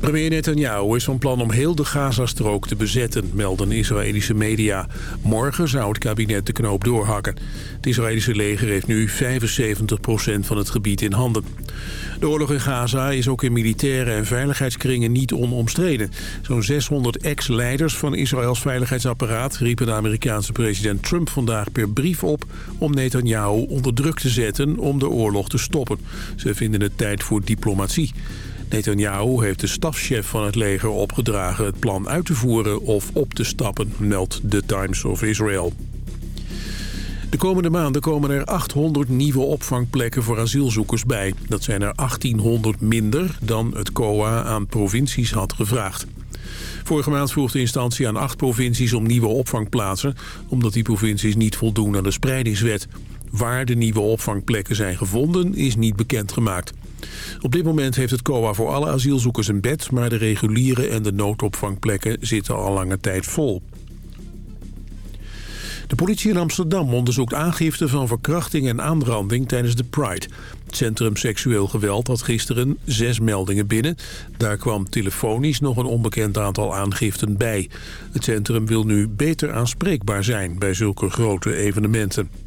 Premier Netanyahu is van plan om heel de Gazastrook te bezetten, melden Israëlische media. Morgen zou het kabinet de knoop doorhakken. Het Israëlische leger heeft nu 75% van het gebied in handen. De oorlog in Gaza is ook in militaire en veiligheidskringen niet onomstreden. Zo'n 600 ex-leiders van Israëls veiligheidsapparaat riepen de Amerikaanse president Trump vandaag per brief op om Netanyahu onder druk te zetten om de oorlog te stoppen. Ze vinden het tijd voor diplomatie. Netanyahu heeft de stafchef van het leger opgedragen het plan uit te voeren of op te stappen, meldt The Times of Israel. De komende maanden komen er 800 nieuwe opvangplekken voor asielzoekers bij. Dat zijn er 1800 minder dan het COA aan provincies had gevraagd. Vorige maand vroeg de instantie aan acht provincies om nieuwe opvangplaatsen... omdat die provincies niet voldoen aan de spreidingswet. Waar de nieuwe opvangplekken zijn gevonden is niet bekendgemaakt. Op dit moment heeft het COA voor alle asielzoekers een bed... maar de reguliere en de noodopvangplekken zitten al lange tijd vol. De politie in Amsterdam onderzoekt aangifte van verkrachting en aanranding tijdens de Pride. Het Centrum Seksueel Geweld had gisteren zes meldingen binnen. Daar kwam telefonisch nog een onbekend aantal aangiften bij. Het centrum wil nu beter aanspreekbaar zijn bij zulke grote evenementen.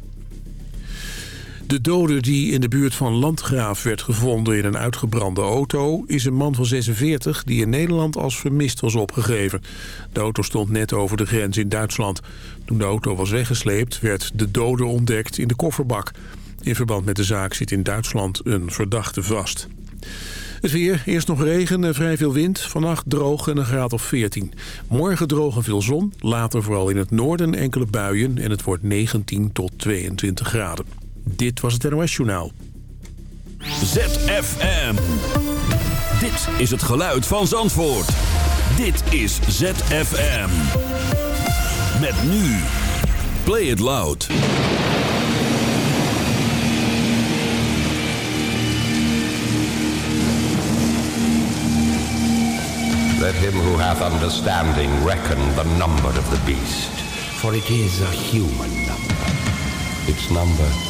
De dode die in de buurt van Landgraaf werd gevonden in een uitgebrande auto... is een man van 46 die in Nederland als vermist was opgegeven. De auto stond net over de grens in Duitsland. Toen de auto was weggesleept werd de dode ontdekt in de kofferbak. In verband met de zaak zit in Duitsland een verdachte vast. Het weer, eerst nog regen en vrij veel wind. Vannacht droog en een graad of 14. Morgen droog en veel zon. Later vooral in het noorden enkele buien. En het wordt 19 tot 22 graden. Dit was het NOS Journaal. ZFM. Dit is het geluid van Zandvoort. Dit is ZFM. Met nu. Play it loud. Let him who hath understanding reckon the number of the beast, for it is a human number. Its number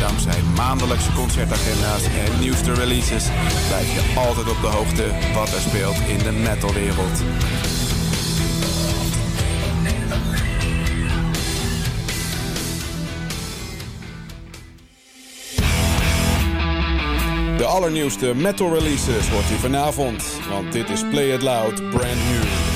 Dankzij maandelijkse concertagenda's en nieuwste releases blijf je altijd op de hoogte wat er speelt in de metalwereld. De allernieuwste metal releases hoort u vanavond, want dit is Play It Loud Brand New.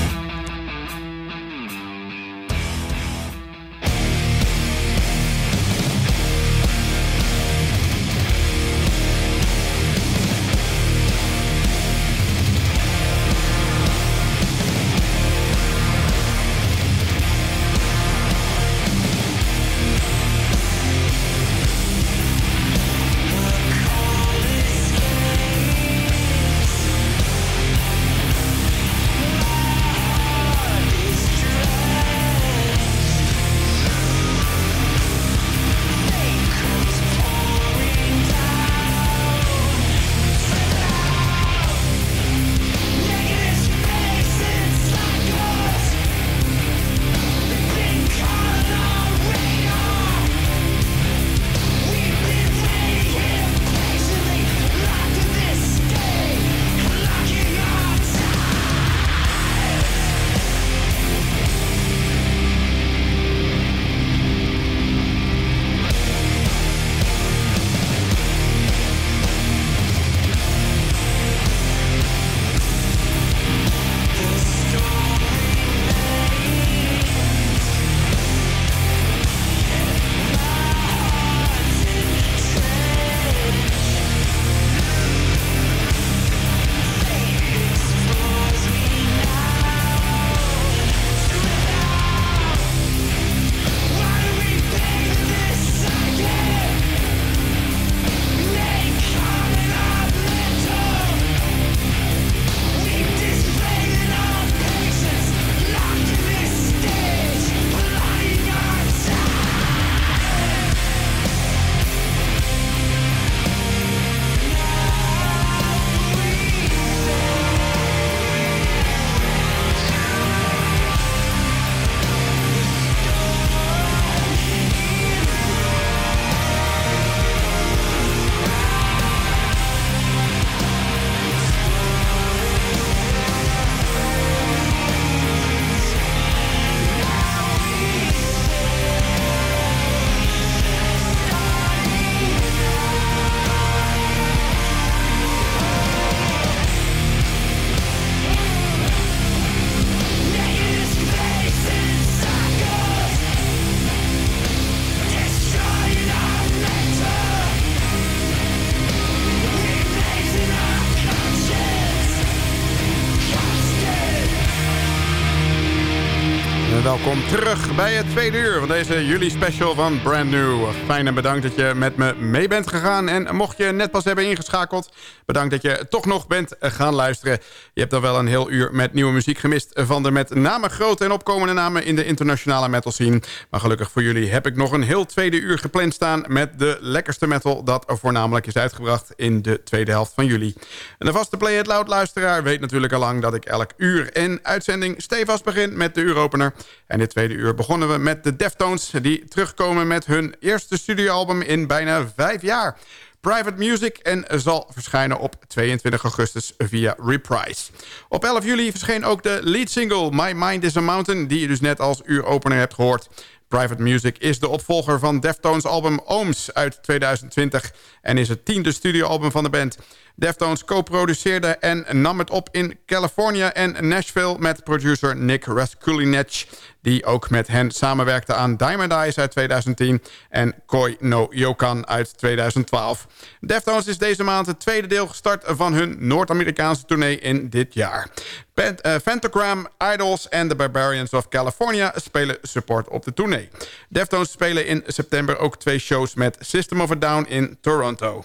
Welkom terug bij het tweede uur van deze juli special van Brand New. Fijn en bedankt dat je met me mee bent gegaan. En mocht je net pas hebben ingeschakeld, bedankt dat je toch nog bent gaan luisteren. Je hebt dan wel een heel uur met nieuwe muziek gemist van de met name grote en opkomende namen in de internationale metal scene. Maar gelukkig voor jullie heb ik nog een heel tweede uur gepland staan met de lekkerste metal dat voornamelijk is uitgebracht in de tweede helft van juli. En de vaste Play It Loud luisteraar weet natuurlijk al lang dat ik elk uur en uitzending stevast begin met de uuropener. En dit tweede uur begonnen we met de Deftones... die terugkomen met hun eerste studioalbum in bijna vijf jaar. Private Music en zal verschijnen op 22 augustus via Reprise. Op 11 juli verscheen ook de lead single My Mind is a Mountain... die je dus net als uuropener hebt gehoord. Private Music is de opvolger van Deftones album Ooms uit 2020... en is het tiende studioalbum van de band... Deftones co-produceerde en nam het op in Californië en Nashville... met producer Nick Raskulinec die ook met hen samenwerkte aan Diamond Eyes uit 2010... en Koi no Yokan uit 2012. Deftones is deze maand het tweede deel gestart van hun Noord-Amerikaanse tournee in dit jaar. Uh, Pentagram, Idols en The Barbarians of California spelen support op de tournee. Deftones spelen in september ook twee shows met System of a Down in Toronto.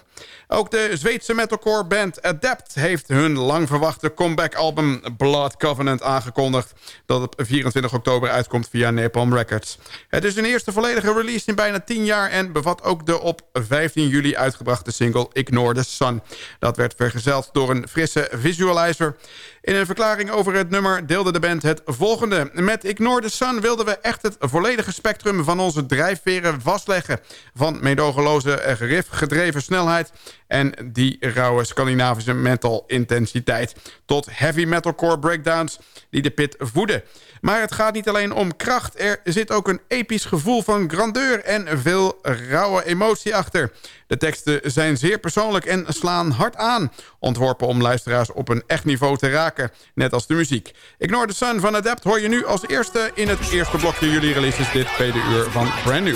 Ook de Zweedse metalcore band Adapt heeft hun lang verwachte comeback album Blood Covenant aangekondigd... dat op 24 oktober uitkomt via Napalm Records. Het is hun eerste volledige release in bijna 10 jaar... en bevat ook de op 15 juli uitgebrachte single Ignore the Sun. Dat werd vergezeld door een frisse visualizer... In een verklaring over het nummer deelde de band het volgende. Met Ignore the Sun wilden we echt het volledige spectrum van onze drijfveren vastleggen. Van medogeloze geriff gedreven snelheid en die rauwe Scandinavische metal intensiteit. Tot heavy metalcore breakdowns die de pit voeden. Maar het gaat niet alleen om kracht. Er zit ook een episch gevoel van grandeur en veel rauwe emotie achter. De teksten zijn zeer persoonlijk en slaan hard aan. Ontworpen om luisteraars op een echt niveau te raken. Net als de muziek. Ignore the Sun van Adept hoor je nu als eerste in het eerste blokje jullie releases dit tweede uur van Brand New.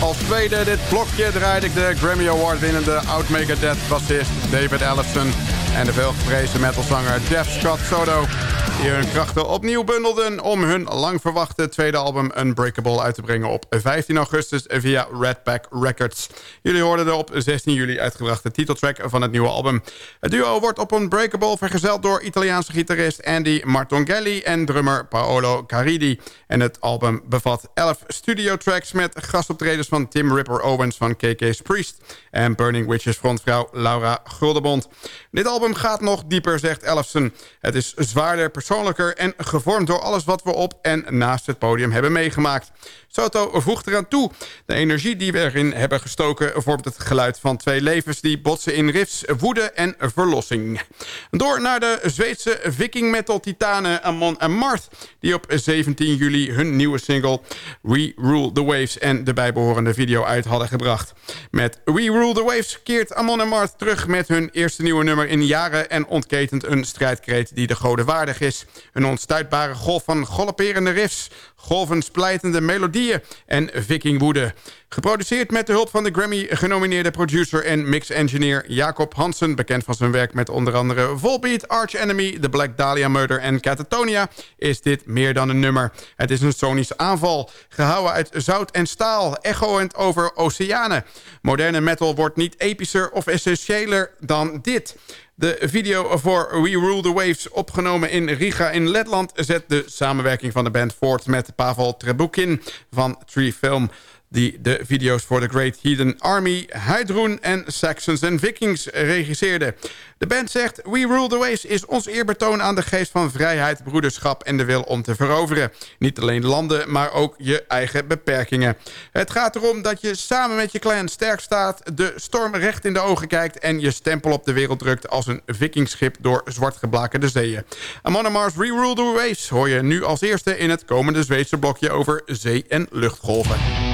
Als tweede dit blokje draaide ik de Grammy Award winnende oud Megadeth bassist David Ellison En de veelgeprezen metalzanger Jeff Scott Soto die hun krachten opnieuw bundelden... om hun lang verwachte tweede album Unbreakable uit te brengen op 15 augustus via Redback Records. Jullie hoorden de op 16 juli uitgebrachte titeltrack van het nieuwe album. Het duo wordt op Unbreakable vergezeld door Italiaanse gitarist Andy Martongelli en drummer Paolo Caridi. En het album bevat 11 studiotracks met gastoptredens van Tim Ripper Owens van KK's Priest... en Burning Witches frontvrouw Laura Guldebond. Dit album gaat nog dieper, zegt Elfson. Het is zwaarder, en gevormd door alles wat we op en naast het podium hebben meegemaakt. Soto voegt eraan toe. De energie die we erin hebben gestoken vormt het geluid van twee levens... die botsen in riffs, woede en verlossing. Door naar de Zweedse viking metal titanen Amon en Marth... die op 17 juli hun nieuwe single We Rule the Waves... en de bijbehorende video uit hadden gebracht. Met We Rule the Waves keert Amon en Marth terug met hun eerste nieuwe nummer in jaren... en ontketent een strijdkreet die de goden waardig is. Een onstuitbare golf van galopperende riffs golvensplijtende melodieën en vikingwoede. Geproduceerd met de hulp van de Grammy-genomineerde producer en mix-engineer Jacob Hansen... bekend van zijn werk met onder andere Volbeat, Arch Enemy... The Black Dahlia Murder en Catatonia... is dit meer dan een nummer. Het is een sonische aanval, gehouden uit zout en staal... echoend over oceanen. Moderne metal wordt niet epischer of essentiëler dan dit... De video voor We Rule the Waves, opgenomen in Riga in Letland... zet de samenwerking van de band voort met Pavel Trebukin van Tree Film die de video's voor The Great Heathen Army, Heidrun en Saxons and Vikings regisseerde. De band zegt, We Rule the Waves is ons eerbetoon aan de geest van vrijheid, broederschap en de wil om te veroveren. Niet alleen landen, maar ook je eigen beperkingen. Het gaat erom dat je samen met je clan sterk staat, de storm recht in de ogen kijkt en je stempel op de wereld drukt als een vikingschip door zwart geblakerde zeeën. Amon Mars We Rule the Waves hoor je nu als eerste in het komende Zweedse blokje over zee- en luchtgolven.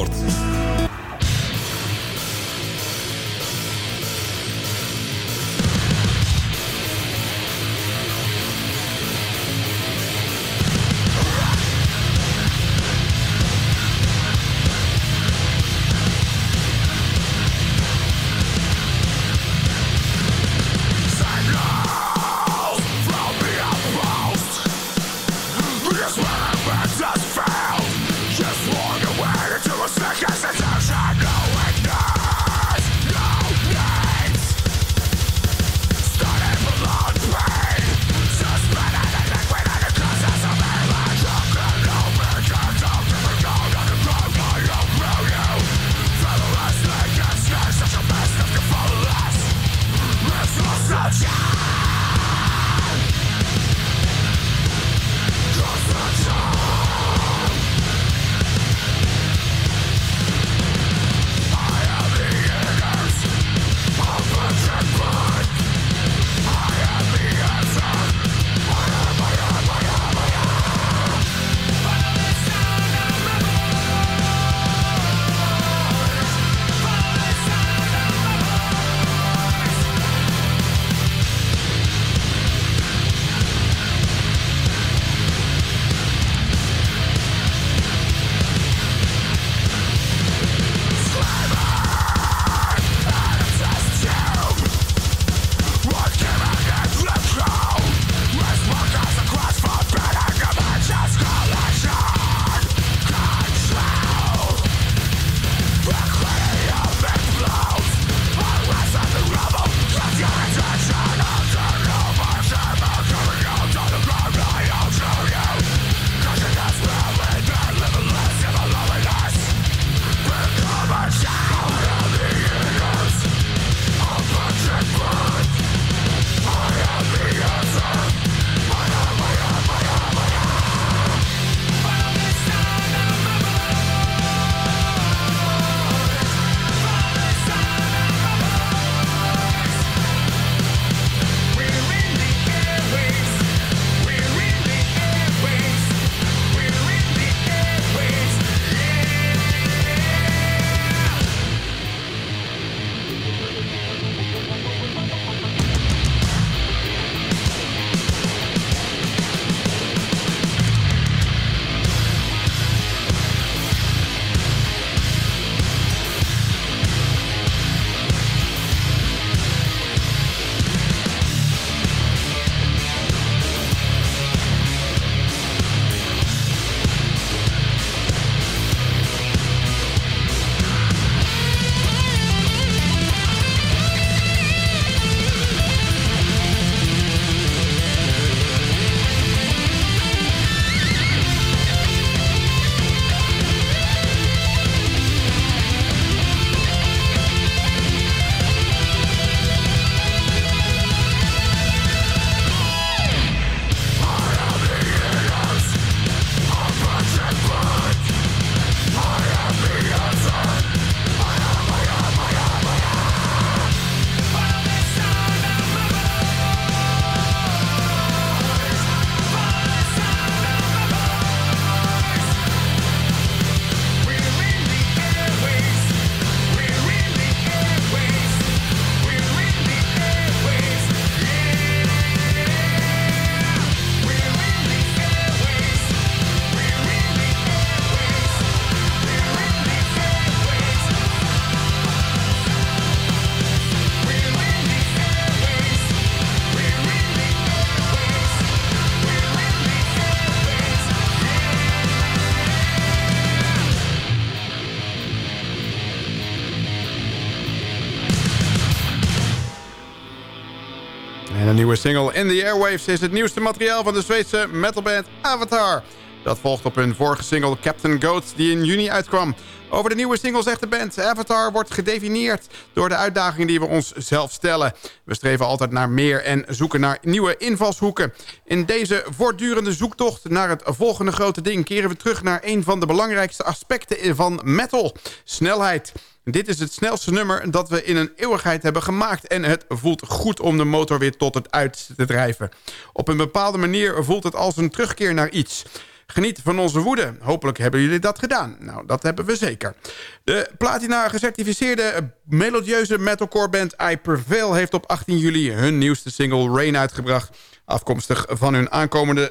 In The Airwaves is het nieuwste materiaal van de Zweedse metalband Avatar. Dat volgt op hun vorige single Captain Goat die in juni uitkwam. Over de nieuwe single zegt de band... Avatar wordt gedefinieerd door de uitdagingen die we ons zelf stellen. We streven altijd naar meer en zoeken naar nieuwe invalshoeken. In deze voortdurende zoektocht naar het volgende grote ding... keren we terug naar een van de belangrijkste aspecten van metal. Snelheid. Dit is het snelste nummer dat we in een eeuwigheid hebben gemaakt... en het voelt goed om de motor weer tot het uit te drijven. Op een bepaalde manier voelt het als een terugkeer naar iets... Geniet van onze woede. Hopelijk hebben jullie dat gedaan. Nou, dat hebben we zeker. De platina gecertificeerde melodieuze metalcore band I Prevail... heeft op 18 juli hun nieuwste single Rain uitgebracht... Afkomstig van hun aankomende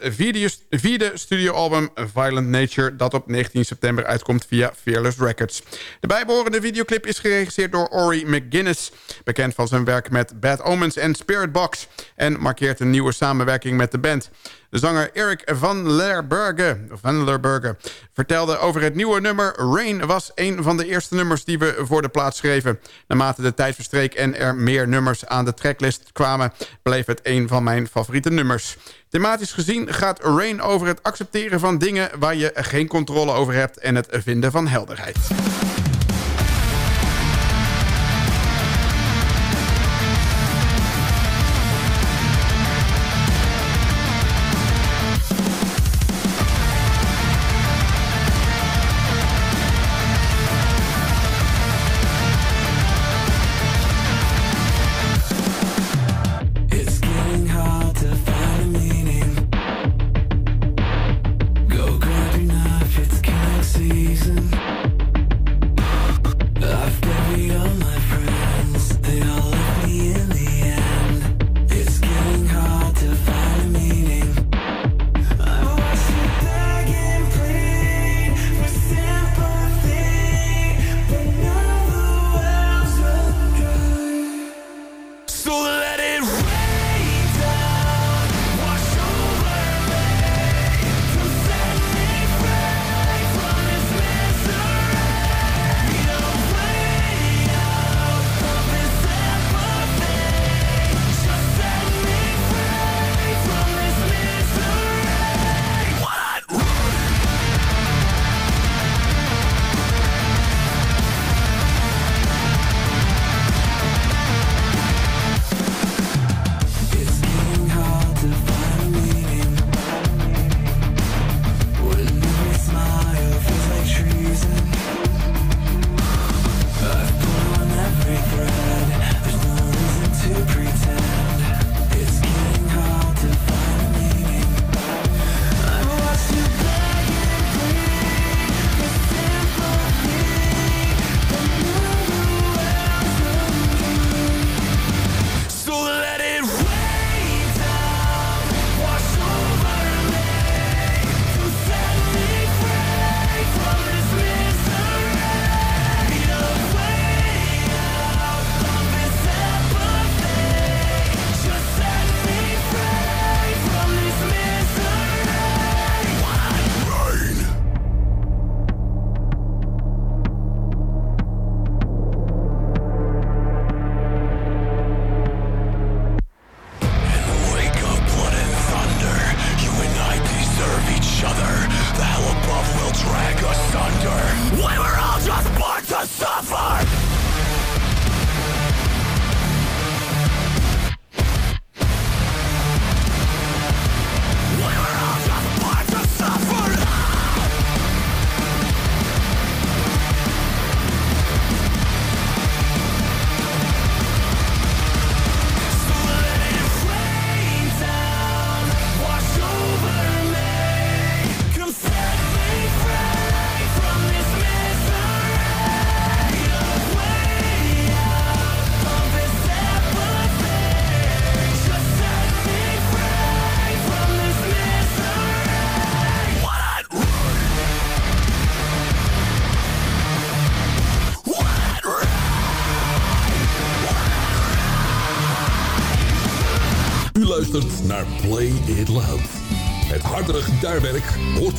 vierde, studioalbum Violent Nature... dat op 19 september uitkomt via Fearless Records. De bijbehorende videoclip is geregisseerd door Ori McGuinness... bekend van zijn werk met Bad Omens en Spirit Box... en markeert een nieuwe samenwerking met de band. De zanger Eric van Lerberge, van vertelde over het nieuwe nummer Rain... was een van de eerste nummers die we voor de plaats schreven. Naarmate de tijd verstreek en er meer nummers aan de tracklist kwamen... bleef het een van mijn favoriete nummers. Thematisch gezien gaat Rain over het accepteren van dingen... waar je geen controle over hebt en het vinden van helderheid.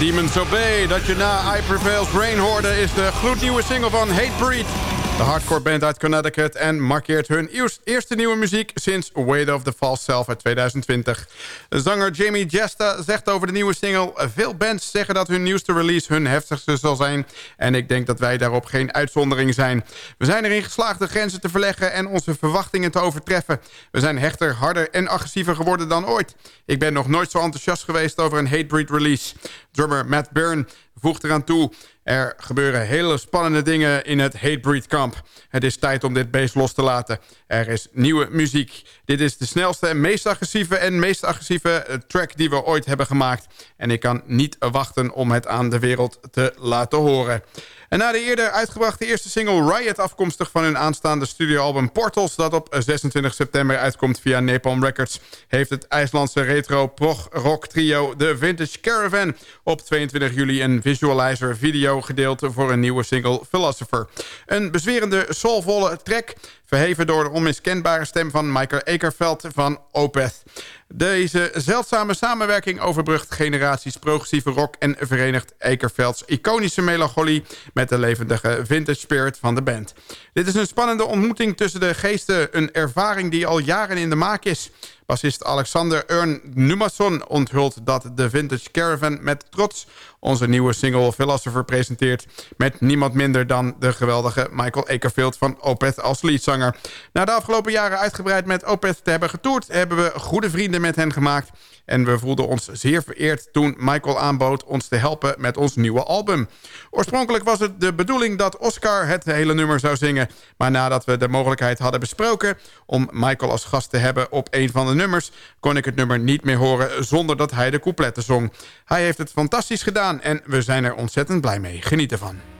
Demons Obey. Dat je na I Prevail's Rain hoorde is de gloednieuwe single van Hatebreed. De hardcore band uit Connecticut en markeert hun eerste nieuwe muziek sinds Weight of the False Self uit 2020. Zanger Jamie Jesta zegt over de nieuwe single... Veel bands zeggen dat hun nieuwste release hun heftigste zal zijn... en ik denk dat wij daarop geen uitzondering zijn. We zijn erin geslaagd de grenzen te verleggen en onze verwachtingen te overtreffen. We zijn hechter, harder en agressiever geworden dan ooit. Ik ben nog nooit zo enthousiast geweest over een Hatebreed release. Drummer Matt Byrne voegt eraan toe... Er gebeuren hele spannende dingen in het Hatebreed kamp. Het is tijd om dit beest los te laten. Er is nieuwe muziek. Dit is de snelste en meest agressieve en meest agressieve eh, track die we ooit hebben gemaakt. En ik kan niet wachten om het aan de wereld te laten horen. En na de eerder uitgebrachte eerste single Riot... afkomstig van hun aanstaande studioalbum Portals... dat op 26 september uitkomt via Napalm Records... heeft het IJslandse retro-prog-rock trio The Vintage Caravan... op 22 juli een visualizer video gedeeld... voor een nieuwe single Philosopher. Een bezwerende, soulvolle track... verheven door de onmiskenbare stem van Michael Ekerveld van Opeth. Deze zeldzame samenwerking overbrugt generaties progressieve rock... en verenigt Ekervelds iconische melancholie... met de levendige vintage spirit van de band. Dit is een spannende ontmoeting tussen de geesten... een ervaring die al jaren in de maak is... Bassist Alexander Ern Numason onthult dat de Vintage Caravan met trots onze nieuwe single Philosopher presenteert... met niemand minder dan de geweldige Michael Akerfield van Opeth als leadzanger. Na de afgelopen jaren uitgebreid met Opeth te hebben getoerd... hebben we goede vrienden met hen gemaakt... En we voelden ons zeer vereerd toen Michael aanbood ons te helpen met ons nieuwe album. Oorspronkelijk was het de bedoeling dat Oscar het hele nummer zou zingen. Maar nadat we de mogelijkheid hadden besproken om Michael als gast te hebben op een van de nummers... kon ik het nummer niet meer horen zonder dat hij de coupletten zong. Hij heeft het fantastisch gedaan en we zijn er ontzettend blij mee. Geniet ervan.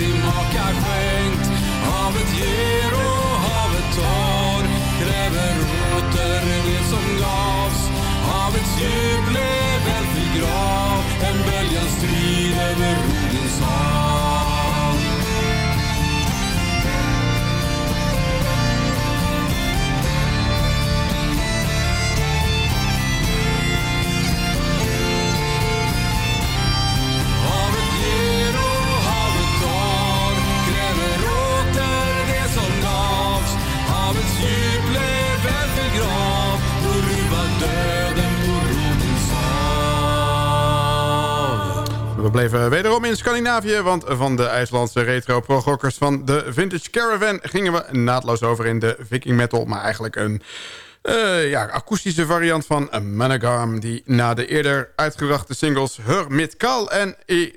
Till makar skänkt. Havet ger och havet tar, gräver åter det som gavs. Havets djup blev en grav, en böljans strid över We bleven wederom in Scandinavië, want van de IJslandse retro progokkers van de Vintage Caravan gingen we naadloos over in de Viking Metal, maar eigenlijk een eh, ja, akoestische variant van Managam, die na de eerder uitgebrachte singles Hör mit Kal en E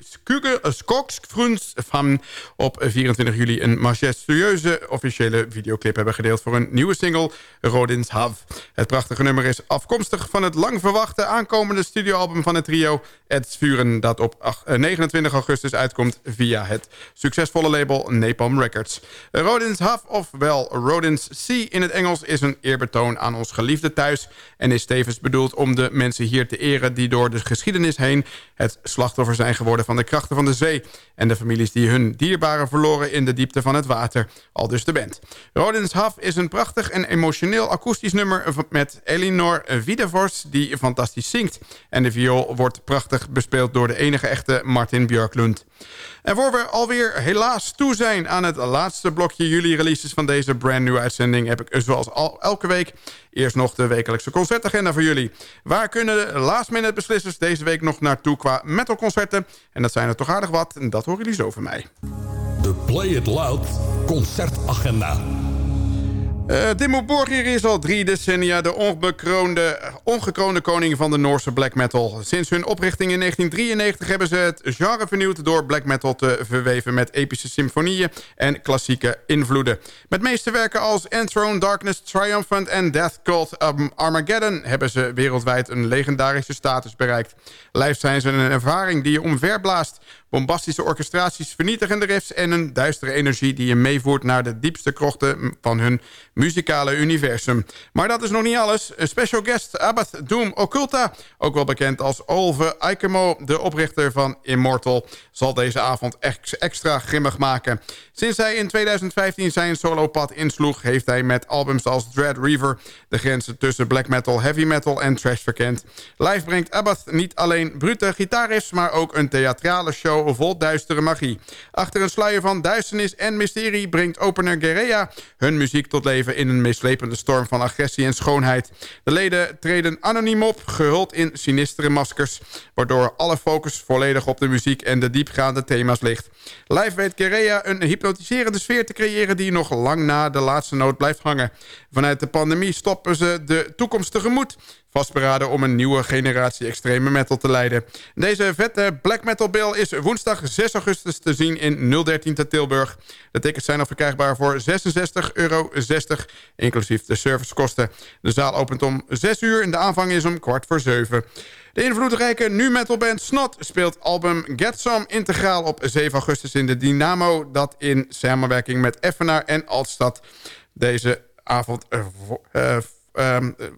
Skogsfruns van op 24 juli een majestueuze officiële videoclip hebben gedeeld voor een nieuwe single, Rodins Hav. Het prachtige nummer is afkomstig van het lang verwachte aankomende studioalbum van het trio Ed Vuren, dat op ach- eh, 29 augustus uitkomt via het succesvolle label Napalm Records. Rodins Hav, ofwel Rodins Sea in het Engels, is een eerbetoon aan ons geliefde thuis en is tevens bedoeld om de mensen hier te eren die door de geschiedenis heen het slachtoffer zijn geworden van de krachten van de zee en de families die hun dierbaren verloren in de diepte van het water, al dus de band. Rodins Hav is een prachtig en emotioneel akoestisch nummer met Elinor Wiedevors die fantastisch zingt en de viool wordt prachtig bespeeld door de enige echte Martin Björklund. En voor we alweer helaas toe zijn aan het laatste blokje juli releases van deze brand new uitzending... heb ik zoals al elke week eerst nog de wekelijkse concertagenda voor jullie. Waar kunnen de last minute beslissers deze week nog naartoe qua metalconcerten? En dat zijn er toch aardig wat en dat horen jullie zo van mij. De Play It Loud concertagenda. Eh Dimmu Borgir is al drie decennia de ongekroonde koning van de Noorse black metal. Sinds hun oprichting in 1993 hebben ze het genre vernieuwd... door black metal te verweven met epische symfonieën en klassieke invloeden. Met meesterwerken als Enthroned, Darkness, Triumphant en Death Cult Armageddon... hebben ze wereldwijd een legendarische status bereikt. Live zijn ze een ervaring die je omverblaast. Bombastische orchestraties, vernietigende riffs... en een duistere energie die je meevoert naar de diepste krochten van hun muzikale universum. Maar dat is nog niet alles. Een special guest, Abath Doom Occulta, ook wel bekend als Olve Aikemo... de oprichter van Immortal, zal deze avond extra grimmig maken. Sinds hij in 2015 zijn solopad insloeg... heeft hij met albums als Dread Reaver... de grenzen tussen black metal, heavy metal en trash verkend. Live brengt Abath niet alleen brute gitaariffs... maar ook een theatrale show vol duistere magie. Achter een sluier van duisternis en mysterie... brengt opener Guerrea hun muziek tot leven... in een meeslepende storm van agressie en schoonheid. De leden treden anoniem op, gehuld in sinistere maskers... waardoor alle focus volledig op de muziek en de diepgaande thema's ligt. Live weet Guerrea een hypnotiserende sfeer te creëren... die nog lang na de laatste noot blijft hangen. Vanuit de pandemie stoppen ze de toekomst tegemoet vastberaden om een nieuwe generatie extreme metal te leiden. Deze vette black metal bill is woensdag 6 augustus te zien in 013 te Tilburg. De tickets zijn al verkrijgbaar voor 66,60 euro, inclusief de servicekosten. De zaal opent om 6 uur en de aanvang is om kwart voor 7. De invloedrijke nu metalband Snot speelt album Get Some integraal op 7 augustus in de Dynamo... dat in samenwerking met Effenaar en Altstad deze avond uh,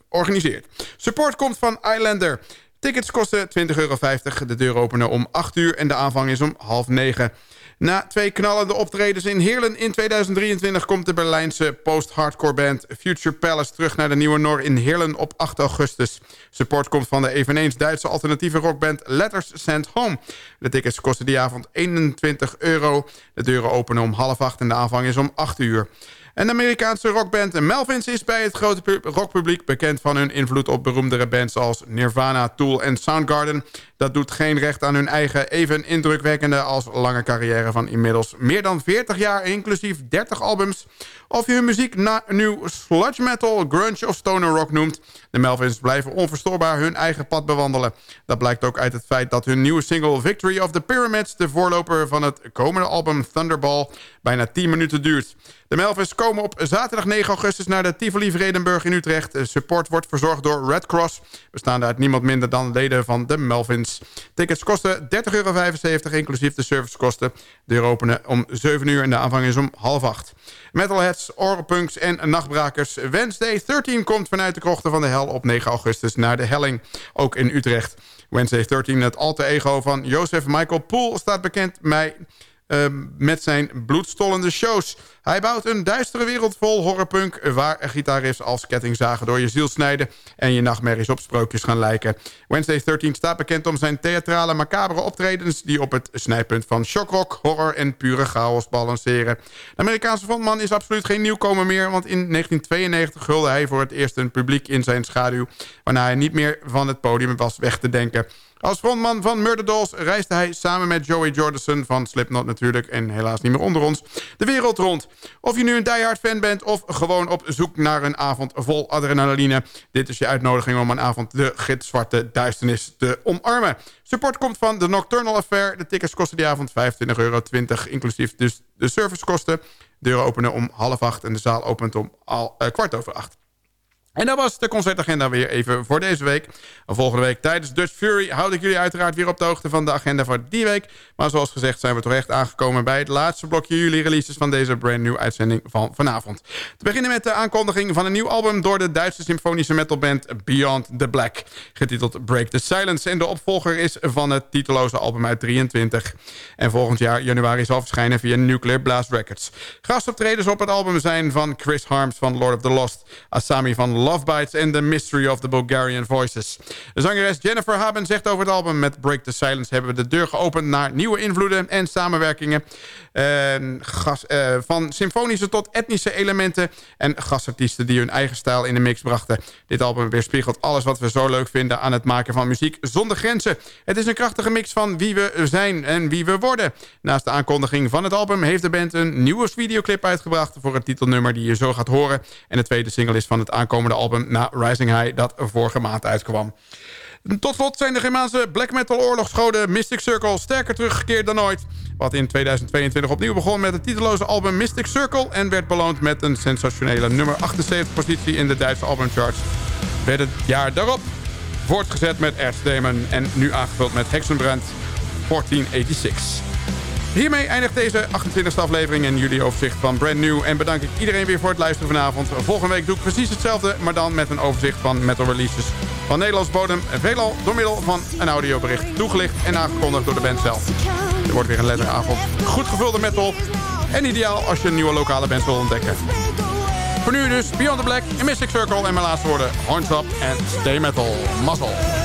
organiseert. Support komt van Islander. Tickets kosten 20,50 euro. De deur openen om 8 uur en de aanvang is om half 9. Na twee knallende optredens in Heerlen in 2023... komt de Berlijnse post-hardcore band Future Palace terug naar de Nieuwe Nor in Heerlen op 8 augustus. Support komt van de eveneens Duitse alternatieve rockband Letters Sent Home. De tickets kosten die avond 21 euro. De deuren openen om half 8 en de aanvang is om 8 uur. En de Amerikaanse rockband Melvins is bij het grote rockpubliek bekend van hun invloed op beroemdere bands als Nirvana, Tool en Soundgarden. Dat doet geen recht aan hun eigen even indrukwekkende als lange carrière van inmiddels meer dan 40 jaar, inclusief 30 albums. Of je hun muziek nu sludge metal, grunge of stoner rock noemt, de Melvins blijven onverstoorbaar hun eigen pad bewandelen. Dat blijkt ook uit het feit dat hun nieuwe single Victory of the Pyramids, de voorloper van het komende album Thunderball, bijna 10 minuten duurt. De Melvins komen op zaterdag 9 augustus naar de Tivoli Vredenburg in Utrecht. Support wordt verzorgd door Red Cross, bestaande uit niemand minder dan leden van de Melvins. Tickets kosten 30,75 euro, inclusief de servicekosten. De deur openen om 7 uur en de aanvang is om half 8. Metalheads, orenpunks en nachtbrakers. Wednesday 13 komt vanuit de krochten van de hel op 9 augustus naar de helling. Ook in Utrecht. Wednesday 13, het alter ego van Joseph Michael Poole... staat bekend Ehm, met zijn bloedstollende shows. Hij bouwt een duistere wereld vol horrorpunk... waar gitarriffs als kettingzagen door je ziel snijden... en je nachtmerries op sprookjes gaan lijken. Wednesday 13 staat bekend om zijn theatrale macabere optredens... die op het snijpunt van shockrock, horror en pure chaos balanceren. De Amerikaanse frontman is absoluut geen nieuwkomer meer... want in 1992 hulde hij voor het eerst een publiek in zijn schaduw... waarna hij niet meer van het podium was weg te denken... Als frontman van Murder Dolls reisde hij samen met Joey Jordison van Slipknot natuurlijk... en helaas niet meer onder ons, de wereld rond. Of je nu een diehard fan bent of gewoon op zoek naar een avond vol adrenaline... dit is je uitnodiging om een avond de gitzwarte duisternis te omarmen. Support komt van de Nocturnal Affair. De tickets kosten die avond 25,20 euro, inclusief dus de servicekosten. Deuren openen om half acht en de zaal opent om al, uh, kwart over acht. En dat was de concertagenda weer even voor deze week. Volgende week tijdens Dutch Fury houd ik jullie uiteraard weer op de hoogte van de agenda voor die week. Maar zoals gezegd zijn we toch echt aangekomen bij het laatste blokje jullie releases van deze brand new uitzending van vanavond. Te beginnen met de aankondiging van een nieuw album door de Duitse symfonische metalband Beyond the Black. Getiteld Break the Silence en de opvolger is van het titeloze album uit 23. En volgend jaar januari zal verschijnen via Nuclear Blast Records. Gastoptredens op het album zijn van Chris Harms van Lord of the Lost, Asami van Love Bites en The Mystery of the Bulgarian Voices. De zangeres Jennifer Haben zegt over het album... met Break the Silence hebben we de deur geopend naar nieuwe invloeden en samenwerkingen. gas, uh, van symfonische tot etnische elementen... en gastartiesten die hun eigen stijl in de mix brachten. Dit album weerspiegelt alles wat we zo leuk vinden... aan het maken van muziek zonder grenzen. Het is een krachtige mix van wie we zijn en wie we worden. Naast de aankondiging van het album heeft de band een nieuwe videoclip uitgebracht... voor het titelnummer die je zo gaat horen. En de tweede single is van het aankomende album na Rising High dat vorige maand uitkwam. Tot slot zijn de Germaanse black metal oorlogsgoden Mystic Circle sterker teruggekeerd dan ooit. Wat in 2022 opnieuw begon met het titeloze album Mystic Circle... en werd beloond met een sensationele nummer 78 positie in de Duitse albumcharts. Werd het jaar daarop voortgezet met Earth Demon en nu aangevuld met Hexenbrand 1486. Hiermee eindigt deze 28e aflevering en jullie overzicht van Brand New. En bedank ik iedereen weer voor het luisteren vanavond. Volgende week doe ik precies hetzelfde, maar dan met een overzicht van metal releases van Nederlands bodem. Veelal door middel van een audiobericht. Toegelicht en aangekondigd door de band zelf. Er wordt weer een letteravond. Goed gevulde metal. En ideaal als je een nieuwe lokale band wil ontdekken. Voor nu dus Beyond the Black, Mystic Circle en mijn laatste woorden. Horns en stay metal. Muzzle.